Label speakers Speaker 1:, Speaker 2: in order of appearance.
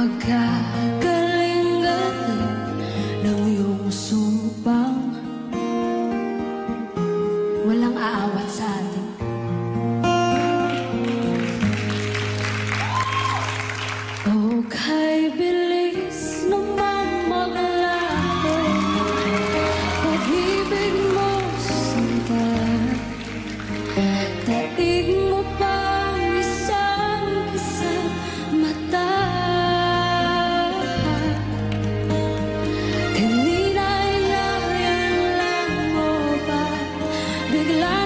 Speaker 1: pagkakalingalan ng iyong sumpang walang aawat sa atin. Oh, God. like